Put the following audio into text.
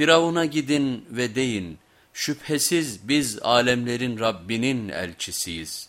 Firavun'a gidin ve deyin, şüphesiz biz alemlerin Rabbinin elçisiyiz.''